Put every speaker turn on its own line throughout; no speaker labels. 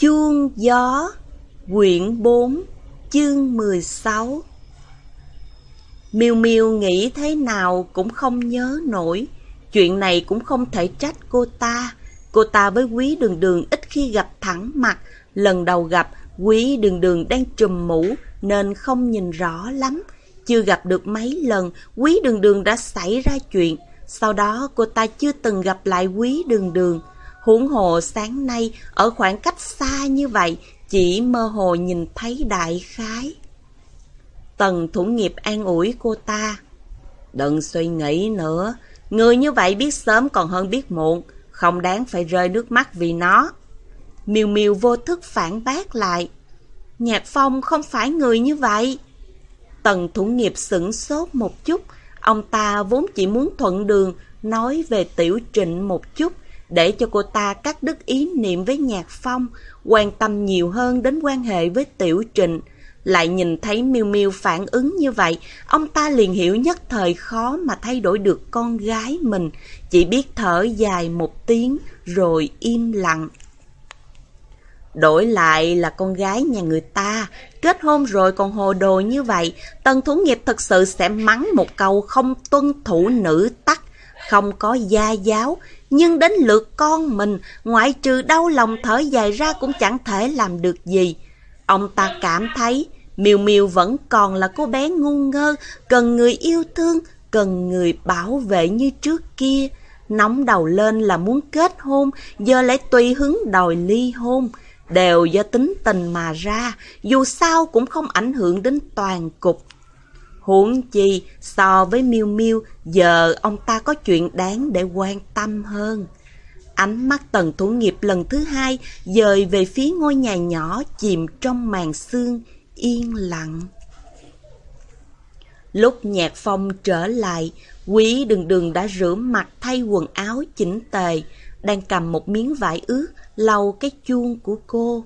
Chuông gió, Quyển 4 Chương 16 Miêu Miêu nghĩ thế nào cũng không nhớ nổi. Chuyện này cũng không thể trách cô ta. Cô ta với quý đường đường ít khi gặp thẳng mặt. Lần đầu gặp, quý đường đường đang trùm mũ, Nên không nhìn rõ lắm. Chưa gặp được mấy lần, Quý đường đường đã xảy ra chuyện. Sau đó, cô ta chưa từng gặp lại quý đường đường. Huống hồ sáng nay ở khoảng cách xa như vậy, chỉ mơ hồ nhìn thấy đại khái. Tần thủ nghiệp an ủi cô ta. Đừng suy nghĩ nữa, người như vậy biết sớm còn hơn biết muộn, không đáng phải rơi nước mắt vì nó. Miêu Miêu vô thức phản bác lại. Nhạc Phong không phải người như vậy. Tần thủ nghiệp sửng sốt một chút, ông ta vốn chỉ muốn thuận đường, nói về tiểu trịnh một chút, để cho cô ta cắt đứt ý niệm với Nhạc Phong, quan tâm nhiều hơn đến quan hệ với Tiểu Trịnh. Lại nhìn thấy Miêu Miêu phản ứng như vậy, ông ta liền hiểu nhất thời khó mà thay đổi được con gái mình, chỉ biết thở dài một tiếng rồi im lặng. Đổi lại là con gái nhà người ta, kết hôn rồi còn hồ đồ như vậy, Tần thú Nghiệp thật sự sẽ mắng một câu không tuân thủ nữ tắc, không có gia giáo, nhưng đến lượt con mình, ngoại trừ đau lòng thở dài ra cũng chẳng thể làm được gì. Ông ta cảm thấy Miêu Miêu vẫn còn là cô bé ngu ngơ, cần người yêu thương, cần người bảo vệ như trước kia. Nóng đầu lên là muốn kết hôn, giờ lại tùy hứng đòi ly hôn. Đều do tính tình mà ra, dù sao cũng không ảnh hưởng đến toàn cục. Huống chi, so với Miêu Miêu, giờ ông ta có chuyện đáng để quan tâm hơn. Ánh mắt tần thủ nghiệp lần thứ hai dời về phía ngôi nhà nhỏ chìm trong màn sương, yên lặng. Lúc nhạc phong trở lại, quý đường đường đã rửa mặt thay quần áo chỉnh tề, đang cầm một miếng vải ướt lau cái chuông của cô.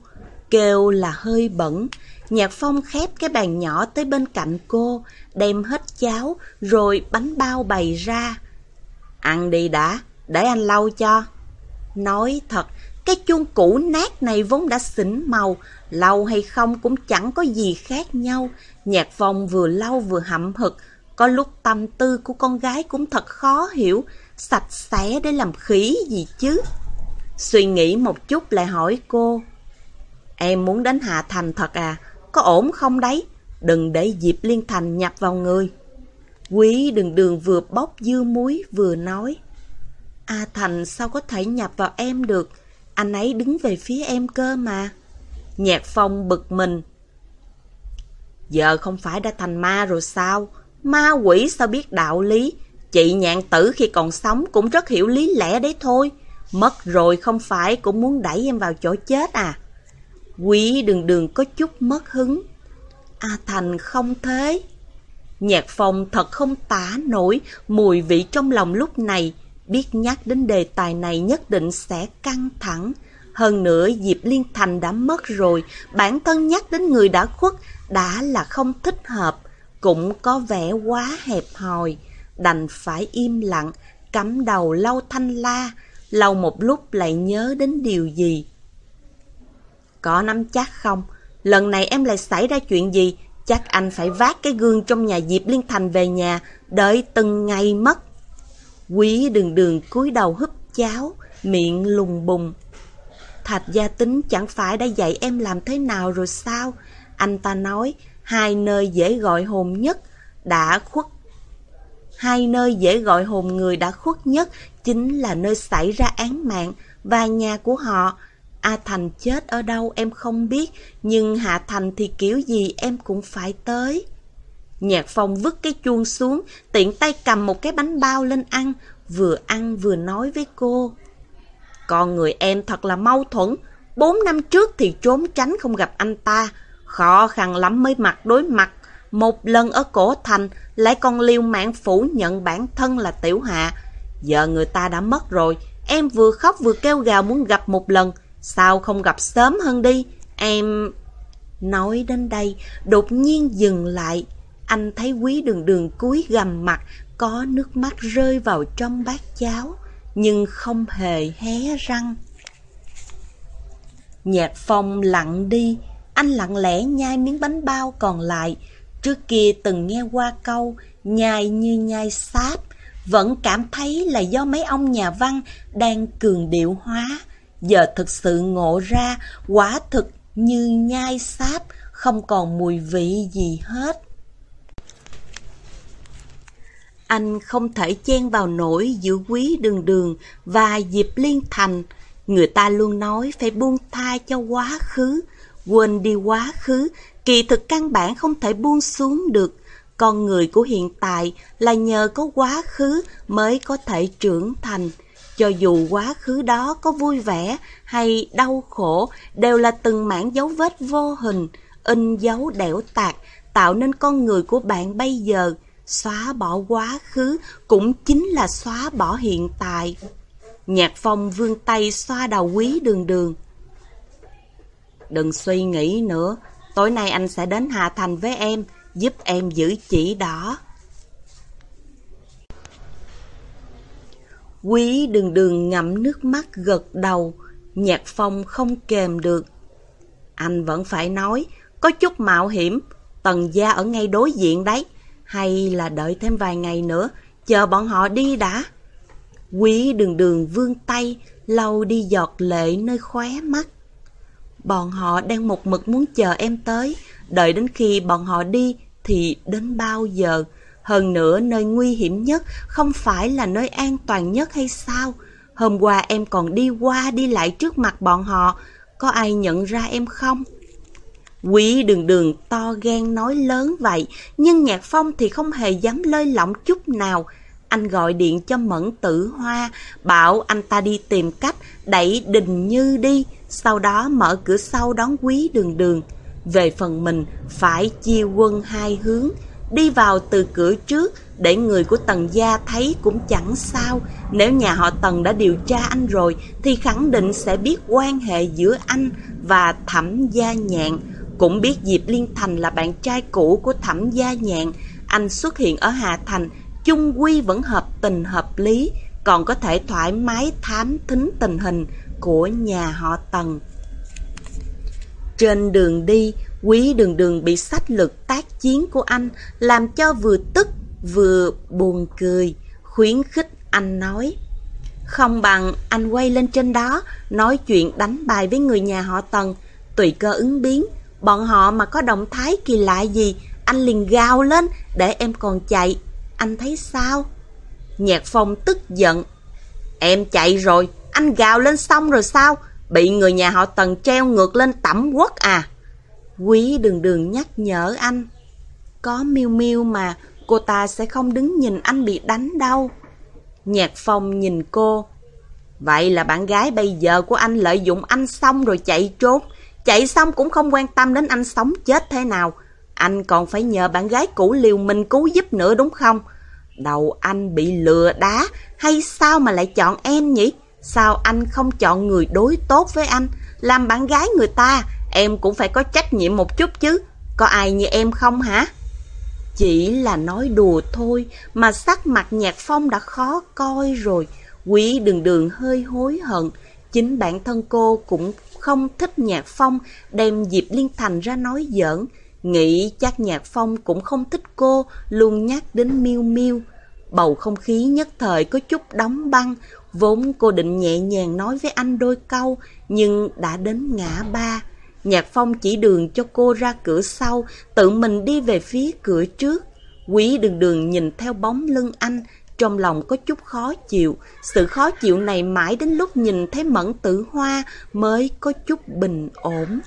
Kêu là hơi bẩn, Nhạc Phong khép cái bàn nhỏ tới bên cạnh cô, đem hết cháo, rồi bánh bao bày ra. Ăn đi đã, để anh lau cho. Nói thật, cái chuông cũ nát này vốn đã xỉn màu, lau hay không cũng chẳng có gì khác nhau. Nhạc Phong vừa lau vừa hậm hực, có lúc tâm tư của con gái cũng thật khó hiểu, sạch sẽ để làm khỉ gì chứ. Suy nghĩ một chút lại hỏi cô, Em muốn đến Hạ Thành thật à? Có ổn không đấy? Đừng để Diệp Liên Thành nhập vào người. Quý đường đường vừa bóc dưa muối vừa nói. A Thành sao có thể nhập vào em được? Anh ấy đứng về phía em cơ mà. Nhạc phong bực mình. Giờ không phải đã thành ma rồi sao? Ma quỷ sao biết đạo lý? Chị nhạn tử khi còn sống cũng rất hiểu lý lẽ đấy thôi. Mất rồi không phải cũng muốn đẩy em vào chỗ chết à? Quý đường đường có chút mất hứng. A Thành không thế. Nhạc phong thật không tả nổi mùi vị trong lòng lúc này. Biết nhắc đến đề tài này nhất định sẽ căng thẳng. Hơn nữa Diệp Liên Thành đã mất rồi, bản thân nhắc đến người đã khuất đã là không thích hợp, cũng có vẻ quá hẹp hòi. Đành phải im lặng, cắm đầu lau thanh la, lau một lúc lại nhớ đến điều gì. Có nắm chắc không? Lần này em lại xảy ra chuyện gì? Chắc anh phải vác cái gương trong nhà Diệp Liên Thành về nhà, đợi từng ngày mất. Quý đường đường cúi đầu húp cháo, miệng lùng bùng. Thạch gia tính chẳng phải đã dạy em làm thế nào rồi sao? Anh ta nói, hai nơi dễ gọi hồn nhất đã khuất. Hai nơi dễ gọi hồn người đã khuất nhất chính là nơi xảy ra án mạng và nhà của họ. A Thành chết ở đâu em không biết, nhưng Hạ Thành thì kiểu gì em cũng phải tới. Nhạc Phong vứt cái chuông xuống, tiện tay cầm một cái bánh bao lên ăn, vừa ăn vừa nói với cô. Con người em thật là mâu thuẫn, bốn năm trước thì trốn tránh không gặp anh ta, khó khăn lắm mới mặt đối mặt. Một lần ở cổ thành, lại còn liều mạng phủ nhận bản thân là tiểu hạ. Giờ người ta đã mất rồi, em vừa khóc vừa kêu gào muốn gặp một lần, Sao không gặp sớm hơn đi? Em... Nói đến đây, đột nhiên dừng lại. Anh thấy quý đường đường cúi gầm mặt, có nước mắt rơi vào trong bát cháo, nhưng không hề hé răng. Nhạc phong lặng đi, anh lặng lẽ nhai miếng bánh bao còn lại. Trước kia từng nghe qua câu, nhai như nhai sáp, vẫn cảm thấy là do mấy ông nhà văn đang cường điệu hóa. Giờ thực sự ngộ ra, quả thực như nhai sáp, không còn mùi vị gì hết. Anh không thể chen vào nổi giữa quý đường đường và Diệp Liên Thành. Người ta luôn nói phải buông tha cho quá khứ, quên đi quá khứ, kỳ thực căn bản không thể buông xuống được. Con người của hiện tại là nhờ có quá khứ mới có thể trưởng thành. Cho dù quá khứ đó có vui vẻ hay đau khổ, đều là từng mảng dấu vết vô hình, in dấu đẻo tạc, tạo nên con người của bạn bây giờ. Xóa bỏ quá khứ cũng chính là xóa bỏ hiện tại. Nhạc phong vươn tay xoa đầu quý đường đường. Đừng suy nghĩ nữa, tối nay anh sẽ đến Hà Thành với em, giúp em giữ chỉ đỏ. Quý đường đường ngậm nước mắt gật đầu, nhạc phong không kềm được. Anh vẫn phải nói, có chút mạo hiểm, tần gia ở ngay đối diện đấy. Hay là đợi thêm vài ngày nữa, chờ bọn họ đi đã. Quý đường đường vươn tay, lau đi giọt lệ nơi khóe mắt. Bọn họ đang một mực muốn chờ em tới, đợi đến khi bọn họ đi thì đến bao giờ? Hơn nữa nơi nguy hiểm nhất không phải là nơi an toàn nhất hay sao? Hôm qua em còn đi qua đi lại trước mặt bọn họ, có ai nhận ra em không? Quý đường đường to gan nói lớn vậy, nhưng Nhạc Phong thì không hề dám lơi lỏng chút nào. Anh gọi điện cho Mẫn Tử Hoa, bảo anh ta đi tìm cách đẩy Đình Như đi, sau đó mở cửa sau đón quý đường đường. Về phần mình, phải chia quân hai hướng, đi vào từ cửa trước, để người của Tần Gia thấy cũng chẳng sao. Nếu nhà họ Tần đã điều tra anh rồi, thì khẳng định sẽ biết quan hệ giữa anh và Thẩm Gia Nhạn. Cũng biết Diệp Liên Thành là bạn trai cũ của Thẩm Gia Nhạn, anh xuất hiện ở Hà Thành, chung quy vẫn hợp tình hợp lý, còn có thể thoải mái thám thính tình hình của nhà họ Tần. Trên đường đi, quý đường đường bị sách lực tác chiến của anh làm cho vừa tức vừa buồn cười, khuyến khích anh nói. Không bằng anh quay lên trên đó, nói chuyện đánh bài với người nhà họ Tần, tùy cơ ứng biến, Bọn họ mà có động thái kỳ lạ gì, anh liền gào lên để em còn chạy. Anh thấy sao? Nhạc phong tức giận. Em chạy rồi, anh gào lên xong rồi sao? Bị người nhà họ Tần treo ngược lên tẩm quốc à? Quý đường đường nhắc nhở anh. Có miêu miêu mà, cô ta sẽ không đứng nhìn anh bị đánh đâu. Nhạc phong nhìn cô. Vậy là bạn gái bây giờ của anh lợi dụng anh xong rồi chạy trốn. Chạy xong cũng không quan tâm đến anh sống chết thế nào. Anh còn phải nhờ bạn gái cũ liều mình cứu giúp nữa đúng không? Đầu anh bị lừa đá hay sao mà lại chọn em nhỉ? Sao anh không chọn người đối tốt với anh? Làm bạn gái người ta, em cũng phải có trách nhiệm một chút chứ. Có ai như em không hả? Chỉ là nói đùa thôi mà sắc mặt nhạc phong đã khó coi rồi. Quý đường đường hơi hối hận. Chính bản thân cô cũng không thích Nhạc Phong đem Diệp Liên Thành ra nói giỡn. Nghĩ chắc Nhạc Phong cũng không thích cô, luôn nhắc đến miêu miêu. Bầu không khí nhất thời có chút đóng băng, vốn cô định nhẹ nhàng nói với anh đôi câu, nhưng đã đến ngã ba. Nhạc Phong chỉ đường cho cô ra cửa sau, tự mình đi về phía cửa trước. Quý đường đường nhìn theo bóng lưng anh, trong lòng có chút khó chịu, sự khó chịu này mãi đến lúc nhìn thấy Mẫn Tử Hoa mới có chút bình ổn.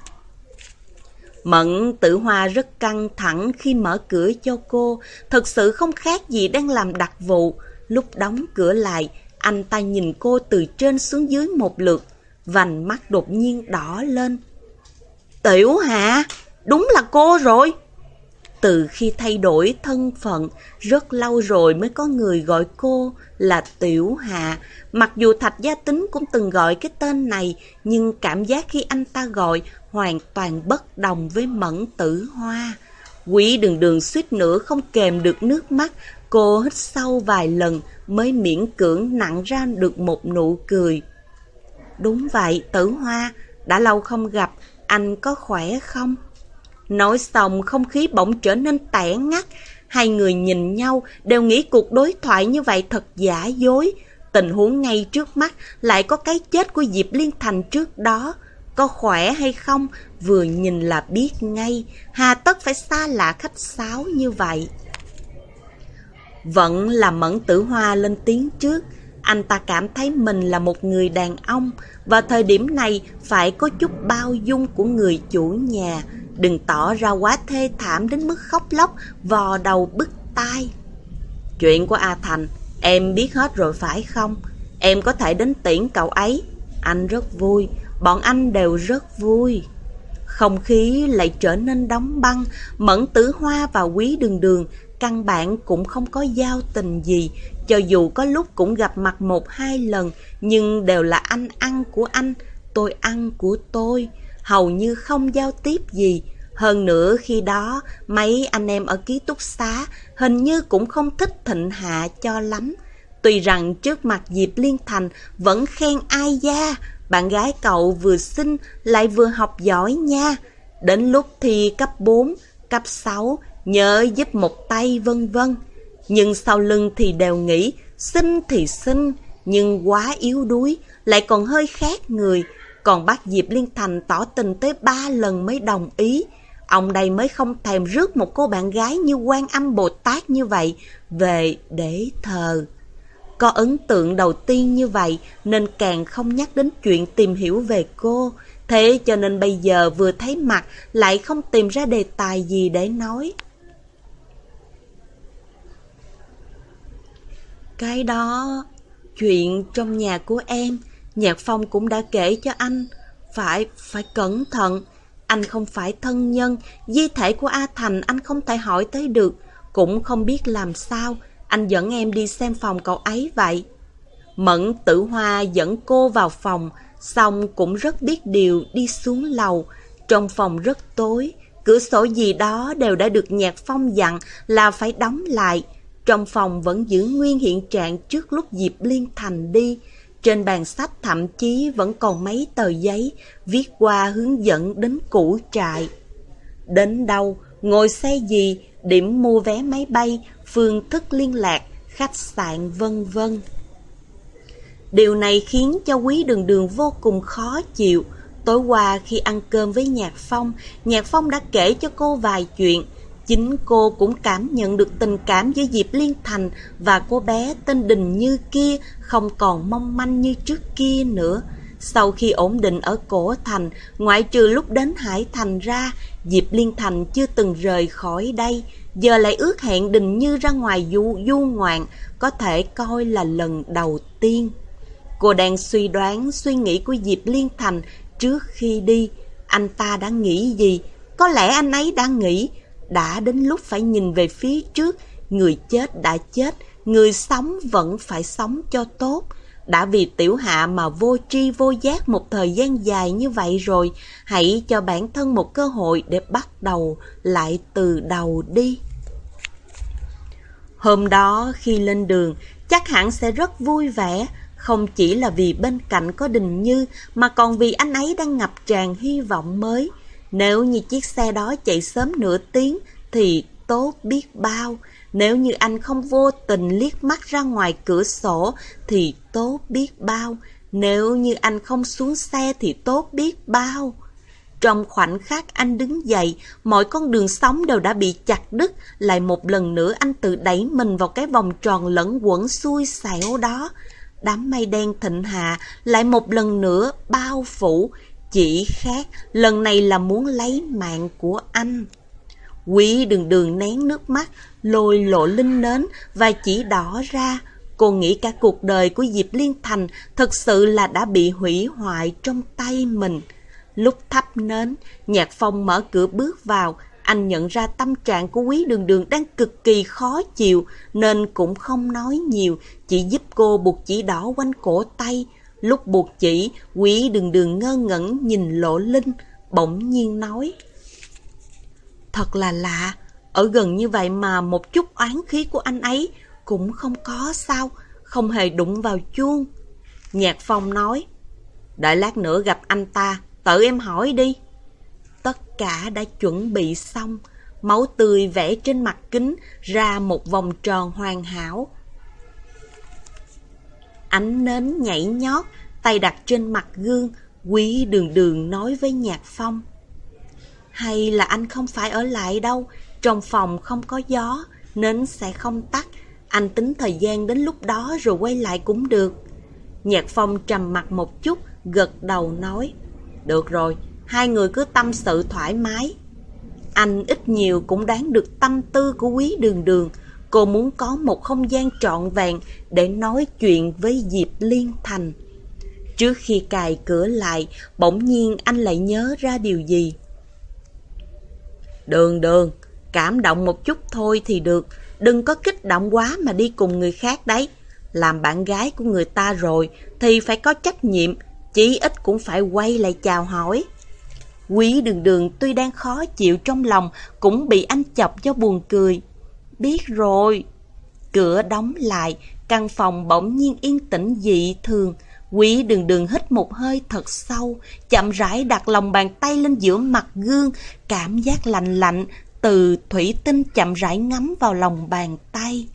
Mẫn Tử Hoa rất căng thẳng khi mở cửa cho cô, thật sự không khác gì đang làm đặc vụ. Lúc đóng cửa lại, anh ta nhìn cô từ trên xuống dưới một lượt, vành mắt đột nhiên đỏ lên. Tiểu Hạ, đúng là cô rồi. Từ khi thay đổi thân phận, rất lâu rồi mới có người gọi cô là Tiểu Hạ. Mặc dù Thạch Gia Tính cũng từng gọi cái tên này, nhưng cảm giác khi anh ta gọi hoàn toàn bất đồng với Mẫn Tử Hoa. Quỷ đường đường suýt nữa không kèm được nước mắt, cô hít sâu vài lần mới miễn cưỡng nặng ra được một nụ cười. Đúng vậy, Tử Hoa, đã lâu không gặp, anh có khỏe không? Nói xong không khí bỗng trở nên tẻ ngắt, hai người nhìn nhau đều nghĩ cuộc đối thoại như vậy thật giả dối. Tình huống ngay trước mắt lại có cái chết của Diệp Liên Thành trước đó. Có khỏe hay không, vừa nhìn là biết ngay, hà tất phải xa lạ khách sáo như vậy. Vẫn là mẫn tử hoa lên tiếng trước, anh ta cảm thấy mình là một người đàn ông và thời điểm này phải có chút bao dung của người chủ nhà, đừng tỏ ra quá thê thảm đến mức khóc lóc, vò đầu bứt tai. Chuyện của A Thành, em biết hết rồi phải không? Em có thể đến tiễn cậu ấy. Anh rất vui, bọn anh đều rất vui. Không khí lại trở nên đóng băng, mẫn tử hoa và quý đường đường căn bản cũng không có giao tình gì, cho dù có lúc cũng gặp mặt một hai lần, nhưng đều là anh ăn của anh, tôi ăn của tôi, hầu như không giao tiếp gì. Hơn nữa khi đó, mấy anh em ở ký túc xá hình như cũng không thích thịnh hạ cho lắm. Tuy rằng trước mặt Diệp Liên Thành vẫn khen ai da, bạn gái cậu vừa xinh lại vừa học giỏi nha. Đến lúc thi cấp 4, cấp 6, nhớ giúp một tay vân vân. Nhưng sau lưng thì đều nghĩ, xinh thì xinh, nhưng quá yếu đuối, lại còn hơi khác người. Còn bác Diệp Liên Thành tỏ tình tới ba lần mới đồng ý. Ông đây mới không thèm rước một cô bạn gái như quan âm Bồ Tát như vậy về để thờ. Có ấn tượng đầu tiên như vậy nên càng không nhắc đến chuyện tìm hiểu về cô. Thế cho nên bây giờ vừa thấy mặt lại không tìm ra đề tài gì để nói. Cái đó, chuyện trong nhà của em, Nhạc Phong cũng đã kể cho anh. Phải, phải cẩn thận. Anh không phải thân nhân, di thể của A Thành anh không thể hỏi tới được, cũng không biết làm sao. Anh dẫn em đi xem phòng cậu ấy vậy. Mẫn tử hoa dẫn cô vào phòng, xong cũng rất biết điều đi xuống lầu. Trong phòng rất tối, cửa sổ gì đó đều đã được nhạc phong dặn là phải đóng lại. Trong phòng vẫn giữ nguyên hiện trạng trước lúc Diệp Liên Thành đi. Trên bàn sách thậm chí vẫn còn mấy tờ giấy viết qua hướng dẫn đến củ trại. Đến đâu, ngồi xe gì, điểm mua vé máy bay, phương thức liên lạc, khách sạn vân vân. Điều này khiến cho quý đường đường vô cùng khó chịu. Tối qua khi ăn cơm với Nhạc Phong, Nhạc Phong đã kể cho cô vài chuyện. Chính cô cũng cảm nhận được tình cảm giữa Diệp Liên Thành và cô bé tên Đình Như kia không còn mong manh như trước kia nữa. Sau khi ổn định ở cổ thành, ngoại trừ lúc đến Hải Thành ra, Diệp Liên Thành chưa từng rời khỏi đây, giờ lại ước hẹn Đình Như ra ngoài du, du ngoạn, có thể coi là lần đầu tiên. Cô đang suy đoán suy nghĩ của Diệp Liên Thành trước khi đi. Anh ta đã nghĩ gì? Có lẽ anh ấy đang nghĩ, đã đến lúc phải nhìn về phía trước, người chết đã chết, người sống vẫn phải sống cho tốt. Đã vì tiểu hạ mà vô tri vô giác một thời gian dài như vậy rồi, hãy cho bản thân một cơ hội để bắt đầu lại từ đầu đi. Hôm đó khi lên đường, chắc hẳn sẽ rất vui vẻ, không chỉ là vì bên cạnh có Đình Như mà còn vì anh ấy đang ngập tràn hy vọng mới. Nếu như chiếc xe đó chạy sớm nửa tiếng thì tốt biết bao. Nếu như anh không vô tình liếc mắt ra ngoài cửa sổ thì tốt biết bao. Nếu như anh không xuống xe thì tốt biết bao. Trong khoảnh khắc anh đứng dậy, mọi con đường sống đều đã bị chặt đứt, lại một lần nữa anh tự đẩy mình vào cái vòng tròn lẫn quẩn xui xẻo đó. Đám mây đen thịnh hạ lại một lần nữa bao phủ, chỉ khác lần này là muốn lấy mạng của anh. Quý đường đường nén nước mắt, lôi lộ linh nến và chỉ đỏ ra. Cô nghĩ cả cuộc đời của Diệp Liên Thành thật sự là đã bị hủy hoại trong tay mình. Lúc thắp nến, Nhạc Phong mở cửa bước vào, anh nhận ra tâm trạng của quý đường đường đang cực kỳ khó chịu nên cũng không nói nhiều, chỉ giúp cô buộc chỉ đỏ quanh cổ tay. Lúc buộc chỉ, quý đường đường ngơ ngẩn nhìn lộ linh, bỗng nhiên nói. Thật là lạ, ở gần như vậy mà một chút oán khí của anh ấy cũng không có sao, không hề đụng vào chuông. Nhạc Phong nói, đợi lát nữa gặp anh ta, Tự em hỏi đi. Tất cả đã chuẩn bị xong. Máu tươi vẽ trên mặt kính ra một vòng tròn hoàn hảo. Ánh nến nhảy nhót, tay đặt trên mặt gương, quý đường đường nói với Nhạc Phong. Hay là anh không phải ở lại đâu, trong phòng không có gió, nến sẽ không tắt. Anh tính thời gian đến lúc đó rồi quay lại cũng được. Nhạc Phong trầm mặt một chút, gật đầu nói. Được rồi, hai người cứ tâm sự thoải mái. Anh ít nhiều cũng đoán được tâm tư của quý đường đường. Cô muốn có một không gian trọn vẹn để nói chuyện với Diệp Liên Thành. Trước khi cài cửa lại, bỗng nhiên anh lại nhớ ra điều gì. Đường đường, cảm động một chút thôi thì được, đừng có kích động quá mà đi cùng người khác đấy. Làm bạn gái của người ta rồi thì phải có trách nhiệm, chí ít cũng phải quay lại chào hỏi. Quý đường đường tuy đang khó chịu trong lòng cũng bị anh chọc cho buồn cười. Biết rồi. Cửa đóng lại, căn phòng bỗng nhiên yên tĩnh dị thường. Quý đường đường hít một hơi thật sâu, chậm rãi đặt lòng bàn tay lên giữa mặt gương, cảm giác lạnh lạnh từ thủy tinh chậm rãi ngắm vào lòng bàn tay.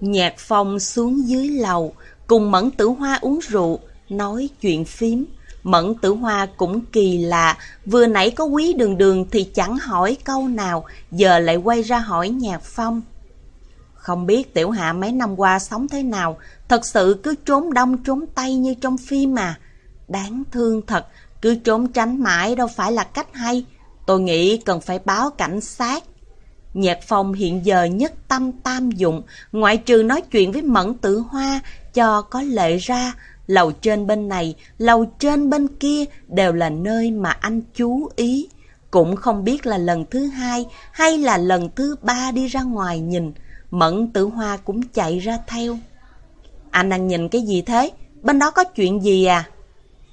Nhạc phong xuống dưới lầu, cùng Mẫn Tử Hoa uống rượu, nói chuyện phím. Mẫn Tử Hoa cũng kỳ lạ, vừa nãy có quý đường đường thì chẳng hỏi câu nào, giờ lại quay ra hỏi Nhạc Phong. Không biết Tiểu Hạ mấy năm qua sống thế nào, thật sự cứ trốn đông trốn tây như trong phim mà. Đáng thương thật, cứ trốn tránh mãi đâu phải là cách hay. Tôi nghĩ cần phải báo cảnh sát. Nhạc phong hiện giờ nhất tâm tam dụng, ngoại trừ nói chuyện với Mẫn Tử Hoa cho có lệ ra, lầu trên bên này, lầu trên bên kia đều là nơi mà anh chú ý. Cũng không biết là lần thứ hai hay là lần thứ ba đi ra ngoài nhìn, Mẫn Tử Hoa cũng chạy ra theo. Anh đang nhìn cái gì thế? Bên đó có chuyện gì à?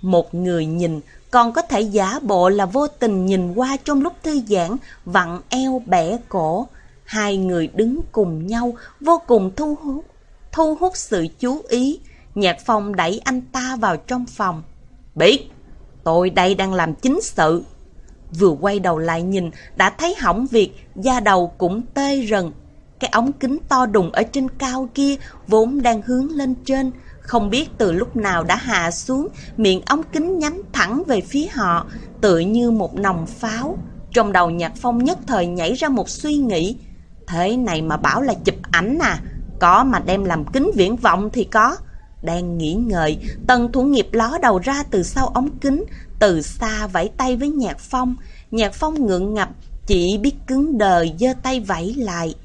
Một người nhìn còn có thể giả bộ là vô tình nhìn qua trong lúc thư giãn, vặn eo bẻ cổ. Hai người đứng cùng nhau, vô cùng thu hút, thu hút sự chú ý. Nhạc phong đẩy anh ta vào trong phòng. Biết, tôi đây đang làm chính sự. Vừa quay đầu lại nhìn, đã thấy hỏng việc, da đầu cũng tê rần. Cái ống kính to đùng ở trên cao kia vốn đang hướng lên trên, không biết từ lúc nào đã hạ xuống, miệng ống kính nhắm thẳng về phía họ, tựa như một nòng pháo. Trong đầu Nhạc Phong nhất thời nhảy ra một suy nghĩ. Thế này mà bảo là chụp ảnh à? Có mà đem làm kính viễn vọng thì có. Đang nghĩ ngợi, Tần Thủ Nghiệp ló đầu ra từ sau ống kính, từ xa vẫy tay với Nhạc Phong. Nhạc Phong ngượng ngập, chỉ biết cứng đờ giơ tay vẫy lại.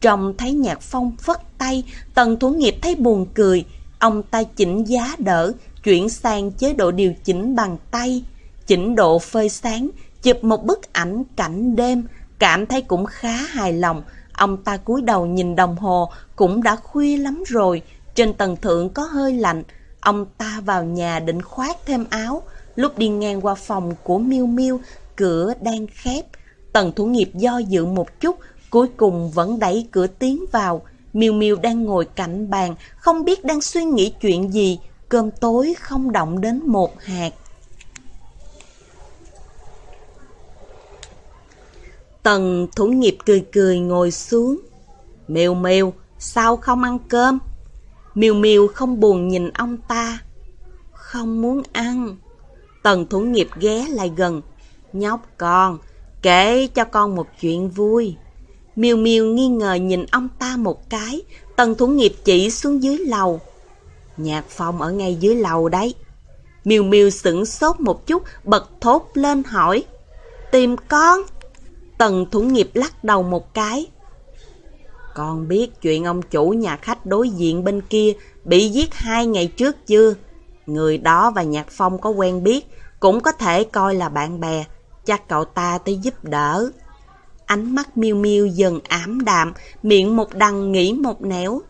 Trông thấy Nhạc Phong phất tay, Tần Thủ Nghiệp thấy buồn cười, Ông ta chỉnh giá đỡ, chuyển sang chế độ điều chỉnh bằng tay, chỉnh độ phơi sáng, chụp một bức ảnh cảnh đêm, cảm thấy cũng khá hài lòng. Ông ta cúi đầu nhìn đồng hồ, cũng đã khuya lắm rồi, trên tầng thượng có hơi lạnh. Ông ta vào nhà định khoác thêm áo, lúc đi ngang qua phòng của miu miu cửa đang khép. Tần thủ nghiệp do dự một chút, cuối cùng vẫn đẩy cửa tiến vào. miu miu đang ngồi cạnh bàn, không biết đang suy nghĩ chuyện gì, cơm tối không động đến một hạt. Tần thủ nghiệp cười cười ngồi xuống. miu miu sao không ăn cơm? Miêu Miêu không buồn nhìn ông ta. Không muốn ăn. Tần thủ nghiệp ghé lại gần. Nhóc con, kể cho con một chuyện vui. Miêu Miêu nghi ngờ nhìn ông ta một cái, tần thủ nghiệp chỉ xuống dưới lầu. Nhạc phòng ở ngay dưới lầu đấy. Miêu Miêu sửng sốt một chút, bật thốt lên hỏi. Tìm con? Tần thủ nghiệp lắc đầu một cái. Con biết chuyện ông chủ nhà khách đối diện bên kia bị giết hai ngày trước chưa? Người đó và Nhạc Phong có quen biết, cũng có thể coi là bạn bè. Chắc cậu ta tới giúp đỡ. Ánh mắt miêu miêu dần ảm đạm, miệng một đằng nghĩ một nẻo.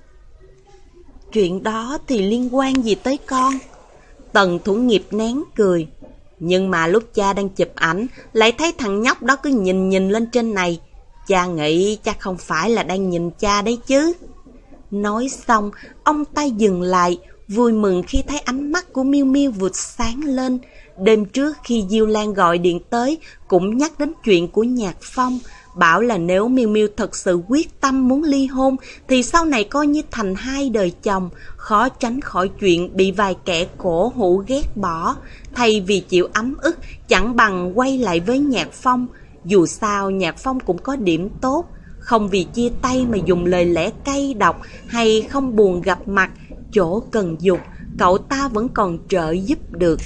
Chuyện đó thì liên quan gì tới con? Tần thủ nghiệp nén cười. Nhưng mà lúc cha đang chụp ảnh, lại thấy thằng nhóc đó cứ nhìn nhìn lên trên này. Cha nghĩ cha không phải là đang nhìn cha đấy chứ. Nói xong, ông ta dừng lại, vui mừng khi thấy ánh mắt của miu miu vụt sáng lên. Đêm trước khi Diêu Lan gọi điện tới, cũng nhắc đến chuyện của Nhạc Phong, bảo là nếu miu miu thật sự quyết tâm muốn ly hôn thì sau này coi như thành hai đời chồng, khó tránh khỏi chuyện bị vài kẻ cổ hủ ghét bỏ, thay vì chịu ấm ức chẳng bằng quay lại với Nhạc Phong. Dù sao Nhạc Phong cũng có điểm tốt, không vì chia tay mà dùng lời lẽ cay độc hay không buồn gặp mặt, chỗ cần dục, cậu ta vẫn còn trợ giúp được.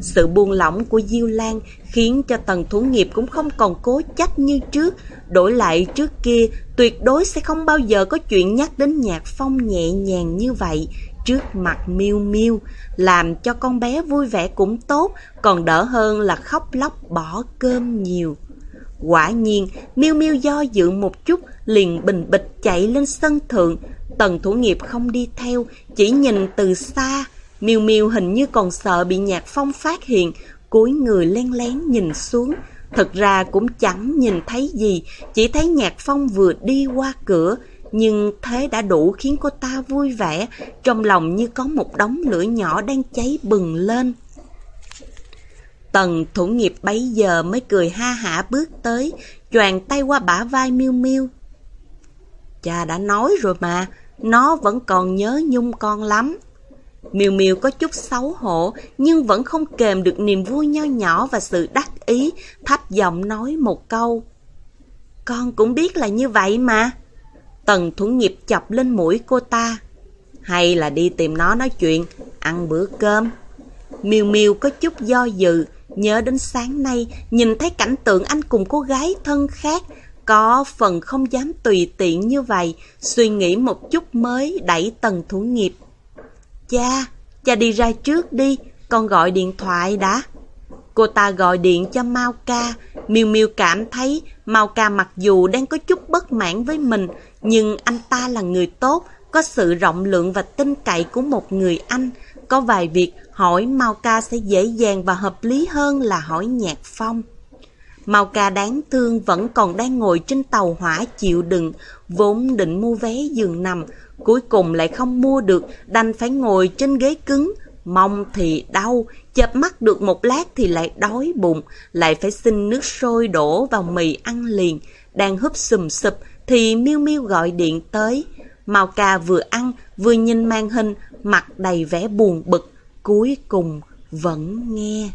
Sự buông lỏng của Diêu Lan khiến cho tần thủ nghiệp cũng không còn cố chấp như trước. Đổi lại trước kia, tuyệt đối sẽ không bao giờ có chuyện nhắc đến nhạc phong nhẹ nhàng như vậy trước mặt miêu miêu làm cho con bé vui vẻ cũng tốt, còn đỡ hơn là khóc lóc bỏ cơm nhiều. Quả nhiên, miêu miêu do dự một chút, liền bình bịch chạy lên sân thượng. Tần thủ nghiệp không đi theo, chỉ nhìn từ xa. Miêu miêu hình như còn sợ bị nhạc phong phát hiện, cúi người len lén nhìn xuống. Thật ra cũng chẳng nhìn thấy gì, chỉ thấy nhạc phong vừa đi qua cửa, nhưng thế đã đủ khiến cô ta vui vẻ, trong lòng như có một đống lửa nhỏ đang cháy bừng lên. Tần thủ nghiệp bấy giờ mới cười ha hả bước tới, choàng tay qua bả vai miêu miêu. Cha đã nói rồi mà, nó vẫn còn nhớ nhung con lắm. Miêu Miêu có chút xấu hổ, nhưng vẫn không kềm được niềm vui nho nhỏ và sự đắc ý, thấp giọng nói một câu. Con cũng biết là như vậy mà. Tần thủ nghiệp chọc lên mũi cô ta. Hay là đi tìm nó nói chuyện, ăn bữa cơm. Miêu Miêu có chút do dự, nhớ đến sáng nay, nhìn thấy cảnh tượng anh cùng cô gái thân khác, có phần không dám tùy tiện như vậy, suy nghĩ một chút mới đẩy tần thủ nghiệp Cha, cha đi ra trước đi, con gọi điện thoại đã. Cô ta gọi điện cho Mao Ca, Miêu Miêu cảm thấy Mao Ca mặc dù đang có chút bất mãn với mình, nhưng anh ta là người tốt, có sự rộng lượng và tin cậy của một người anh. Có vài việc hỏi Mao Ca sẽ dễ dàng và hợp lý hơn là hỏi Nhạc Phong. Mao Ca đáng thương vẫn còn đang ngồi trên tàu hỏa chịu đựng, vốn định mua vé giường nằm, Cuối cùng lại không mua được, đành phải ngồi trên ghế cứng. Mong thì đau, chợp mắt được một lát thì lại đói bụng, lại phải xin nước sôi đổ vào mì ăn liền. Đang húp sùm sụp thì miêu miêu gọi điện tới. Mao ca vừa ăn, vừa nhìn màn hình, mặt đầy vẻ buồn bực, cuối cùng vẫn nghe.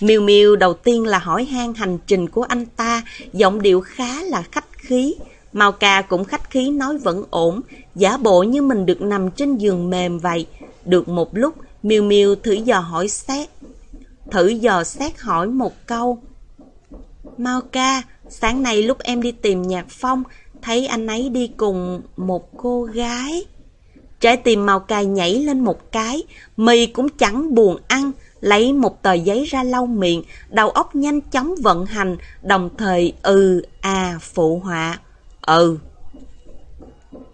Miêu Miêu đầu tiên là hỏi han hành trình của anh ta, giọng điệu khá là khách khí. Mao ca cũng khách khí nói vẫn ổn, giả bộ như mình được nằm trên giường mềm vậy. Được một lúc, Miêu Miêu thử dò hỏi xét. Thử dò xét hỏi một câu. Mao ca, sáng nay lúc em đi tìm Nhạc Phong, thấy anh ấy đi cùng một cô gái. Trái tim Mao ca nhảy lên một cái, mì cũng chẳng buồn ăn, lấy một tờ giấy ra lau miệng, đầu óc nhanh chóng vận hành, đồng thời ừ, à, phụ họa. Ừ.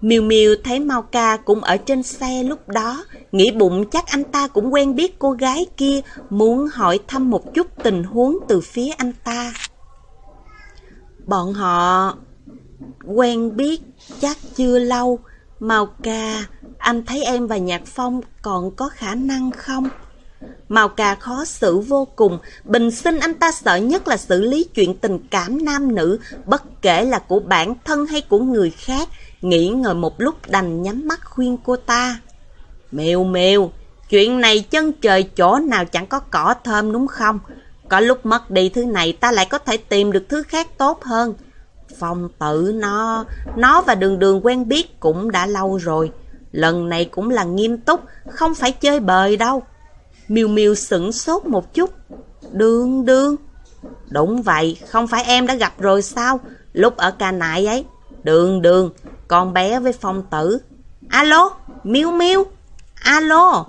miu miu thấy Mao Ca cũng ở trên xe lúc đó, nghĩ bụng chắc anh ta cũng quen biết cô gái kia, muốn hỏi thăm một chút tình huống từ phía anh ta. Bọn họ quen biết chắc chưa lâu, Màu cà, anh thấy em và Nhạc Phong còn có khả năng không? Màu cà khó xử vô cùng, bình sinh anh ta sợ nhất là xử lý chuyện tình cảm nam nữ, bất kể là của bản thân hay của người khác. Nghĩ ngờ một lúc đành nhắm mắt khuyên cô ta. Mèo mèo, chuyện này chân trời chỗ nào chẳng có cỏ thơm đúng không? Có lúc mất đi thứ này ta lại có thể tìm được thứ khác tốt hơn. Phong tử nó, nó và đường đường quen biết cũng đã lâu rồi. Lần này cũng là nghiêm túc, không phải chơi bời đâu. Miêu Miêu sửng sốt một chút. Đường Đường, Đúng vậy, không phải em đã gặp rồi sao? Lúc ở ca nại ấy. Đường đường, con bé với phong tử. Alo, Miêu Miêu. Alo.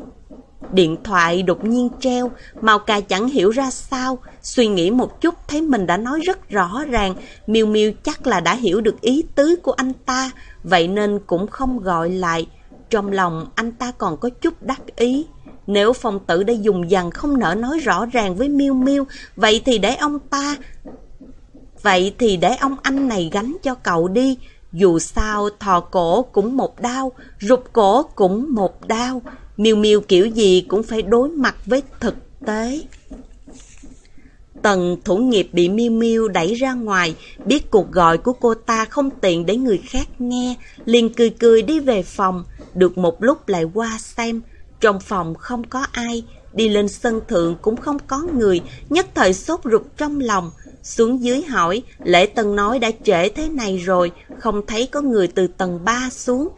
Điện thoại đột nhiên treo, Mao Ca chẳng hiểu ra sao, suy nghĩ một chút thấy mình đã nói rất rõ ràng, Miêu Miêu chắc là đã hiểu được ý tứ của anh ta, vậy nên cũng không gọi lại. Trong lòng anh ta còn có chút đắc ý. Nếu phong tử đã dùng dằn không nỡ nói rõ ràng với miêu miêu vậy thì để ông ta... Vậy thì để ông anh này gánh cho cậu đi. Dù sao thò cổ cũng một đau, rụt cổ cũng một đau, miêu miêu kiểu gì cũng phải đối mặt với thực tế. Tần thủ nghiệp bị miêu miêu đẩy ra ngoài, biết cuộc gọi của cô ta không tiện để người khác nghe, liền cười cười đi về phòng, được một lúc lại qua xem. Trong phòng không có ai, đi lên sân thượng cũng không có người, nhất thời sốt ruột trong lòng. Xuống dưới hỏi, Lễ Tân nói đã trễ thế này rồi, không thấy có người từ tầng 3 xuống.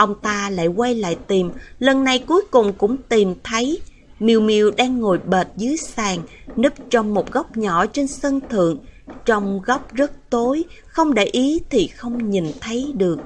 Ông ta lại quay lại tìm, lần này cuối cùng cũng tìm thấy. miu miu đang ngồi bệt dưới sàn, núp trong một góc nhỏ trên sân thượng. Trong góc rất tối, không để ý thì không nhìn thấy được.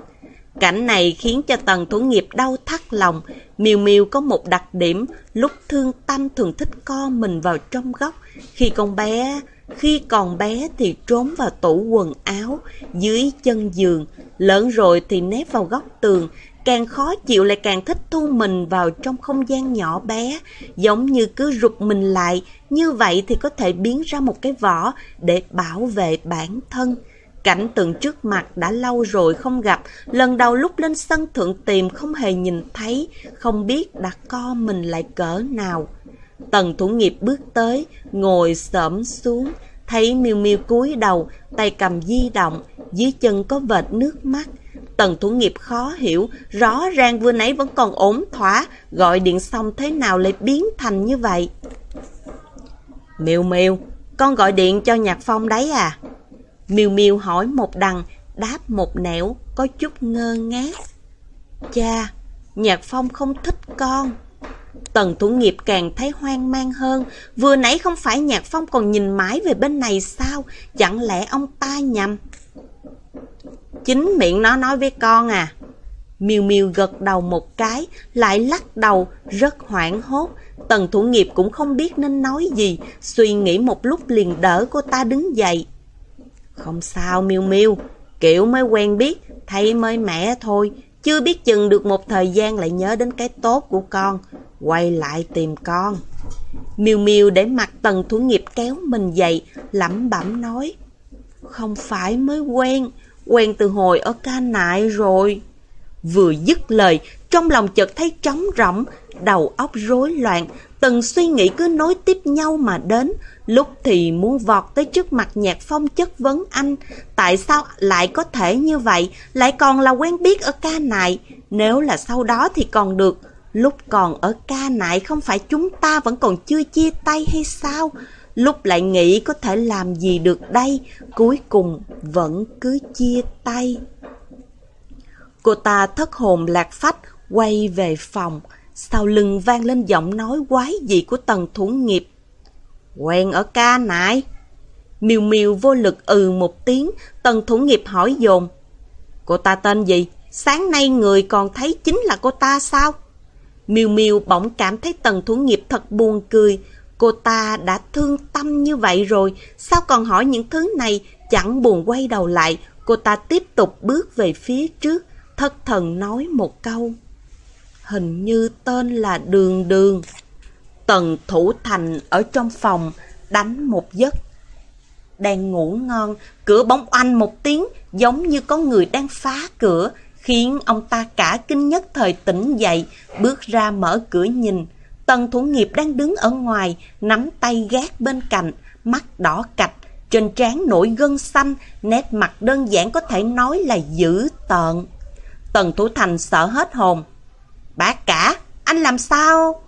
Cảnh này khiến cho tần thủ nghiệp đau thắt lòng. miu miu có một đặc điểm, lúc thương tâm thường thích co mình vào trong góc. Khi con bé, khi còn bé thì trốn vào tủ quần áo, dưới chân giường. Lớn rồi thì nép vào góc tường, càng khó chịu lại càng thích thu mình vào trong không gian nhỏ bé, giống như cứ rụt mình lại, như vậy thì có thể biến ra một cái vỏ để bảo vệ bản thân. Cảnh tượng trước mặt đã lâu rồi không gặp, lần đầu lúc lên sân thượng tìm không hề nhìn thấy, không biết đã co mình lại cỡ nào. Tần thủ nghiệp bước tới, ngồi xổm xuống, thấy miêu miêu cúi đầu, tay cầm di động, dưới chân có vệt nước mắt. Tần thủ nghiệp khó hiểu, rõ ràng vừa nãy vẫn còn ổn thỏa, gọi điện xong thế nào lại biến thành như vậy. Miêu miêu, con gọi điện cho Nhạc Phong đấy à? Miêu miêu hỏi một đằng, đáp một nẻo, có chút ngơ ngác. Cha, Nhạc Phong không thích con. Tần thủ nghiệp càng thấy hoang mang hơn, vừa nãy không phải Nhạc Phong còn nhìn mãi về bên này sao, chẳng lẽ ông ta nhầm? Chính miệng nó nói với con à. Miêu Miêu gật đầu một cái, lại lắc đầu, rất hoảng hốt. Tần thủ nghiệp cũng không biết nên nói gì, suy nghĩ một lúc liền đỡ cô ta đứng dậy. Không sao Miêu Miêu, kiểu mới quen biết, thấy mới mẻ thôi, chưa biết chừng được một thời gian lại nhớ đến cái tốt của con, quay lại tìm con. Miêu Miêu để mặt tần thủ nghiệp kéo mình dậy, lẩm bẩm nói. Không phải mới quen, quen từ hồi ở ca nại rồi. Vừa dứt lời, trong lòng chợt thấy trống rỗng, đầu óc rối loạn, từng suy nghĩ cứ nối tiếp nhau mà đến. Lúc thì muốn vọt tới trước mặt nhạc phong chất vấn anh, tại sao lại có thể như vậy, lại còn là quen biết ở ca nại, nếu là sau đó thì còn được. Lúc còn ở ca nại không phải chúng ta vẫn còn chưa chia tay hay sao? Lúc lại nghĩ có thể làm gì được đây, cuối cùng vẫn cứ chia tay. Cô ta thất hồn lạc phách, quay về phòng, sau lưng vang lên giọng nói quái dị của tần thủ nghiệp. Quen ở ca nại. Miêu miêu vô lực ừ một tiếng, tần thủ nghiệp hỏi dồn. Cô ta tên gì? Sáng nay người còn thấy chính là cô ta sao? Miêu miêu bỗng cảm thấy tần thủ nghiệp thật buồn cười, Cô ta đã thương tâm như vậy rồi, sao còn hỏi những thứ này, chẳng buồn quay đầu lại, cô ta tiếp tục bước về phía trước, thất thần nói một câu. Hình như tên là Đường Đường. Tần Thủ Thành ở trong phòng, đánh một giấc. Đang ngủ ngon, cửa bóng oanh một tiếng, giống như có người đang phá cửa, khiến ông ta cả kinh nhất thời tỉnh dậy, bước ra mở cửa nhìn. Tần thủ nghiệp đang đứng ở ngoài, nắm tay gác bên cạnh, mắt đỏ cạch, trên trán nổi gân xanh, nét mặt đơn giản có thể nói là dữ tợn. Tần thủ thành sợ hết hồn. Bác cả, anh làm sao?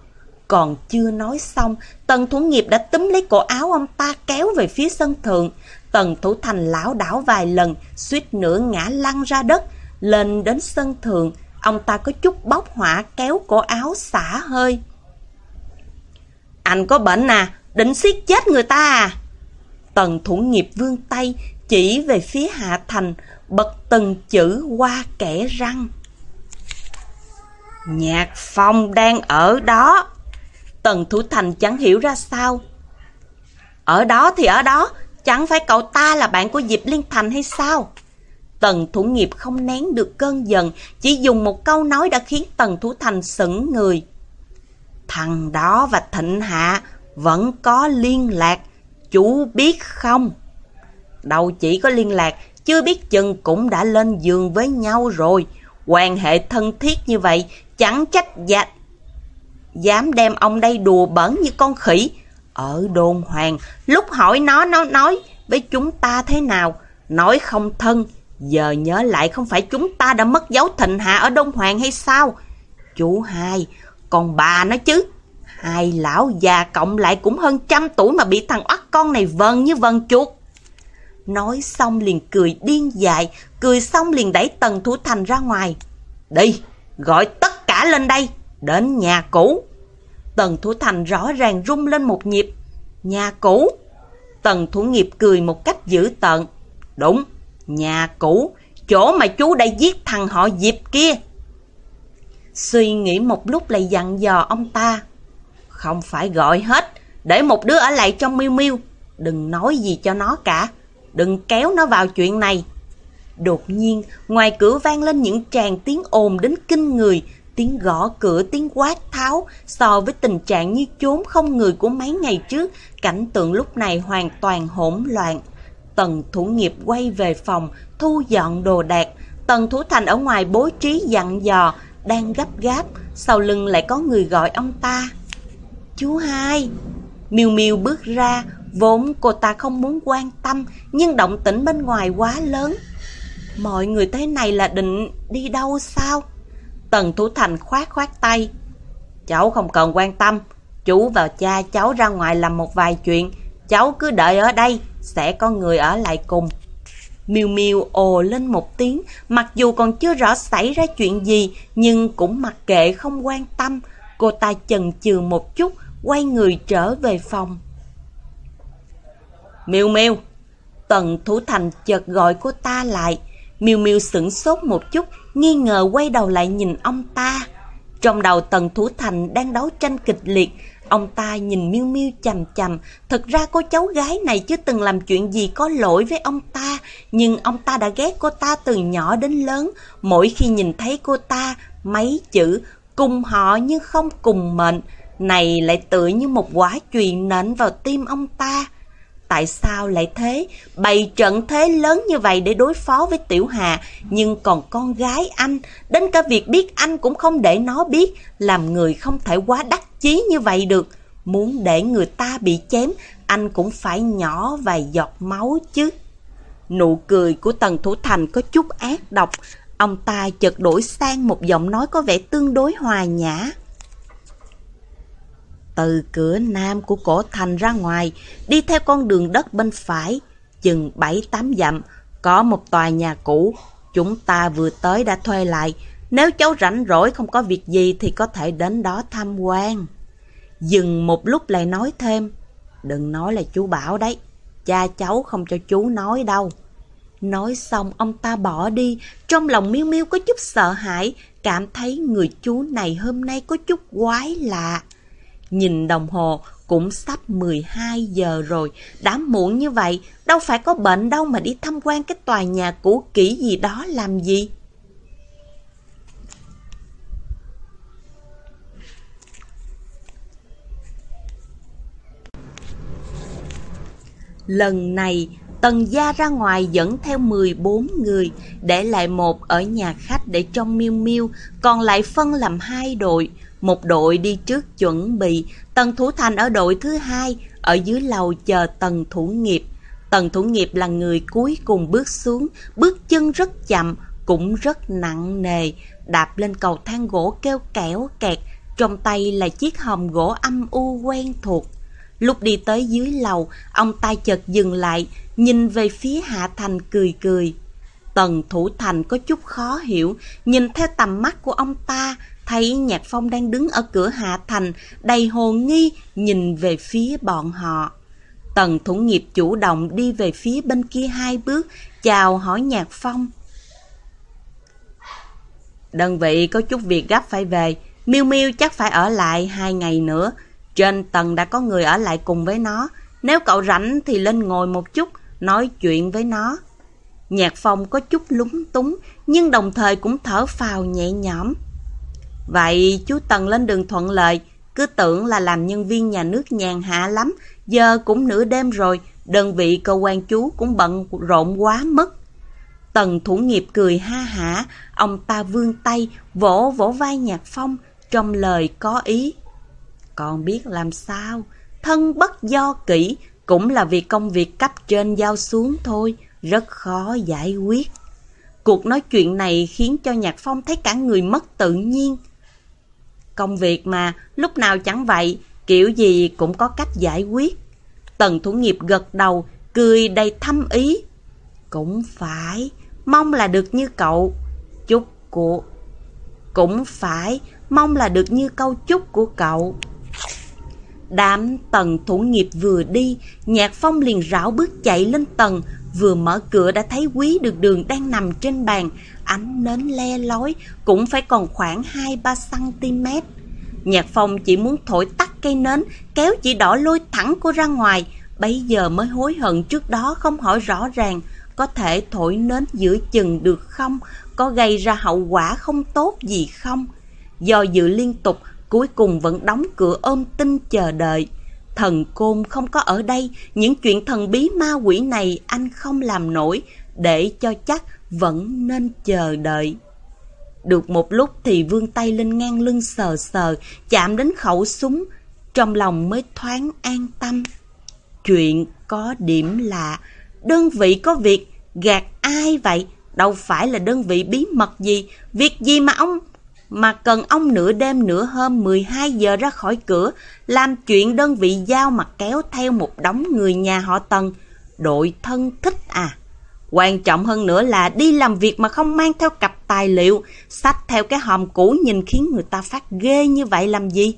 Còn chưa nói xong, tần thủ nghiệp đã túm lấy cổ áo ông ta kéo về phía sân thượng. Tần thủ thành lão đảo vài lần, suýt nữa ngã lăn ra đất. Lên đến sân thượng, ông ta có chút bốc hỏa kéo cổ áo xả hơi. Anh có bệnh à? Định siết chết người ta à? Tần thủ nghiệp vương tay chỉ về phía Hạ Thành, bật từng chữ qua kẻ răng. Nhạc phong đang ở đó. Tần thủ thành chẳng hiểu ra sao. Ở đó thì ở đó, chẳng phải cậu ta là bạn của Diệp Liên Thành hay sao? Tần thủ nghiệp không nén được cơn giận, chỉ dùng một câu nói đã khiến Tần thủ thành sững người. Thằng đó và Thịnh Hạ vẫn có liên lạc, chú biết không? Đâu chỉ có liên lạc, chưa biết chừng cũng đã lên giường với nhau rồi. Quan hệ thân thiết như vậy, chẳng trách dạch. Dám đem ông đây đùa bẩn như con khỉ. Ở đồn hoàng, lúc hỏi nó, nó nói với chúng ta thế nào? Nói không thân, giờ nhớ lại không phải chúng ta đã mất dấu thịnh hạ ở Đông Hoàng hay sao? Chú hai, còn bà nó chứ. Hai lão già cộng lại cũng hơn trăm tuổi mà bị thằng oắt con này vần như vần chuột. Nói xong liền cười điên dại, cười xong liền đẩy Tần Thủ Thành ra ngoài. Đi, gọi tất cả lên đây, đến nhà cũ. Tần Thủ Thành rõ ràng rung lên một nhịp. Nhà cũ. Tần Thủ Nghiệp cười một cách dữ tợn. Đúng, nhà cũ, chỗ mà chú đã giết thằng họ Diệp kia. Suy nghĩ một lúc lại dặn dò ông ta. Không phải gọi hết, để một đứa ở lại trong miêu miêu. Đừng nói gì cho nó cả, đừng kéo nó vào chuyện này. Đột nhiên, ngoài cửa vang lên những tràng tiếng ồn đến kinh người, tiếng gõ cửa, tiếng quát tháo, so với tình trạng như chốn không người của mấy ngày trước, cảnh tượng lúc này hoàn toàn hỗn loạn. Tần thủ nghiệp quay về phòng, thu dọn đồ đạc, Tần thủ thành ở ngoài bố trí dặn dò, đang gấp gáp, sau lưng lại có người gọi ông ta. Chú hai, miu miu bước ra, vốn cô ta không muốn quan tâm, nhưng động tĩnh bên ngoài quá lớn. Mọi người thế này là định đi đâu sao? Tần Thủ Thành khoát khoát tay. Cháu không cần quan tâm, chú và cha cháu ra ngoài làm một vài chuyện, cháu cứ đợi ở đây, sẽ có người ở lại cùng. Miu Miu ồ lên một tiếng, mặc dù còn chưa rõ xảy ra chuyện gì, nhưng cũng mặc kệ không quan tâm. Cô ta chần chừ một chút, quay người trở về phòng. Miu Miu, Tần Thủ Thành chợt gọi cô ta lại. Miu Miu sửng sốt một chút, nghi ngờ quay đầu lại nhìn ông ta. Trong đầu Tần Thủ Thành đang đấu tranh kịch liệt, ông ta nhìn Miu Miu chằm chằm, thật ra cô cháu gái này chưa từng làm chuyện gì có lỗi với ông ta, nhưng ông ta đã ghét cô ta từ nhỏ đến lớn, mỗi khi nhìn thấy cô ta, mấy chữ cùng họ nhưng không cùng mệnh, này lại tự như một quả chuyện nện vào tim ông ta. Tại sao lại thế? Bày trận thế lớn như vậy để đối phó với Tiểu Hà, nhưng còn con gái anh, đến cả việc biết anh cũng không để nó biết, làm người không thể quá đắc chí như vậy được. Muốn để người ta bị chém, anh cũng phải nhỏ vài giọt máu chứ. Nụ cười của Tần Thủ Thành có chút ác độc, ông ta chợt đổi sang một giọng nói có vẻ tương đối hòa nhã. Từ cửa nam của cổ thành ra ngoài, đi theo con đường đất bên phải, chừng 7-8 dặm, có một tòa nhà cũ. Chúng ta vừa tới đã thuê lại. Nếu cháu rảnh rỗi không có việc gì thì có thể đến đó tham quan. Dừng một lúc lại nói thêm. Đừng nói là chú bảo đấy. Cha cháu không cho chú nói đâu. Nói xong ông ta bỏ đi, trong lòng miêu miêu có chút sợ hãi, cảm thấy người chú này hôm nay có chút quái lạ. Nhìn đồng hồ cũng sắp 12 giờ rồi, đã muộn như vậy, đâu phải có bệnh đâu mà đi tham quan cái tòa nhà cũ kỹ gì đó làm gì. Lần này, Tần gia ra ngoài dẫn theo 14 người, để lại một ở nhà khách để trong miêu miêu, còn lại phân làm hai đội. Một đội đi trước chuẩn bị, Tần Thủ Thành ở đội thứ hai, ở dưới lầu chờ Tần Thủ Nghiệp. Tần Thủ Nghiệp là người cuối cùng bước xuống, bước chân rất chậm, cũng rất nặng nề, đạp lên cầu thang gỗ kêu kẽo kẹt, trong tay là chiếc hòm gỗ âm u quen thuộc. Lúc đi tới dưới lầu, ông ta chợt dừng lại, nhìn về phía Hạ Thành cười cười. Tần Thủ Thành có chút khó hiểu, nhìn theo tầm mắt của ông ta, thấy Nhạc Phong đang đứng ở cửa Hạ Thành, đầy hồ nghi, nhìn về phía bọn họ. Tần Thủ Nghiệp chủ động đi về phía bên kia hai bước, chào hỏi Nhạc Phong. Đơn vị có chút việc gấp phải về, Miêu Miêu chắc phải ở lại hai ngày nữa. Trên tầng đã có người ở lại cùng với nó. Nếu cậu rảnh thì lên ngồi một chút, nói chuyện với nó. Nhạc Phong có chút lúng túng, nhưng đồng thời cũng thở phào nhẹ nhõm. Vậy chú Tần lên đường thuận lợi, cứ tưởng là làm nhân viên nhà nước nhàn hạ lắm, giờ cũng nửa đêm rồi, đơn vị cơ quan chú cũng bận rộn quá mất. Tần thủ nghiệp cười ha hả, ông ta vươn tay, vỗ vỗ vai Nhạc Phong, trong lời có ý con biết làm sao, thân bất do kỹ, cũng là vì công việc cấp trên giao xuống thôi, rất khó giải quyết. Cuộc nói chuyện này khiến cho Nhạc Phong thấy cả người mất tự nhiên. Công việc mà, lúc nào chẳng vậy, kiểu gì cũng có cách giải quyết. Tần thủ nghiệp gật đầu, cười đầy thâm ý. Cũng phải, mong là được như cậu. Chúc của... Cũng phải, mong là được như câu chúc của cậu. Đám tầng thủ nghiệp vừa đi, Nhạc Phong liền rảo bước chạy lên tầng, vừa mở cửa đã thấy quý được đường đang nằm trên bàn, ánh nến le lói, cũng phải còn khoảng 2-3cm. Nhạc Phong chỉ muốn thổi tắt cây nến, kéo chỉ đỏ lôi thẳng cô ra ngoài, Bây giờ mới hối hận trước đó không hỏi rõ ràng, có thể thổi nến giữa chừng được không, có gây ra hậu quả không tốt gì không. Do dự liên tục, cuối cùng vẫn đóng cửa ôm tin chờ đợi. Thần côn không có ở đây, những chuyện thần bí ma quỷ này anh không làm nổi, để cho chắc vẫn nên chờ đợi. Được một lúc thì vươn tay lên ngang lưng sờ sờ, chạm đến khẩu súng, trong lòng mới thoáng an tâm. Chuyện có điểm lạ, đơn vị có việc, gạt ai vậy? Đâu phải là đơn vị bí mật gì, việc gì mà ông mà cần ông nửa đêm nửa hôm 12 giờ ra khỏi cửa, làm chuyện đơn vị giao mà kéo theo một đống người nhà họ Tần. Đội thân thích à? Quan trọng hơn nữa là đi làm việc mà không mang theo cặp tài liệu, sách theo cái hòm cũ nhìn khiến người ta phát ghê như vậy làm gì?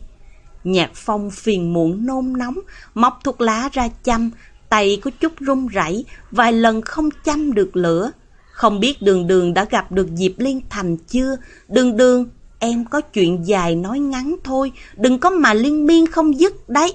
Nhạc phong phiền muộn nôn nóng, móc thuốc lá ra chăm, tay có chút run rẩy, vài lần không chăm được lửa. Không biết đường đường đã gặp được Diệp Liên Thành chưa? Đường đường, em có chuyện dài nói ngắn thôi, đừng có mà liên miên không dứt đấy.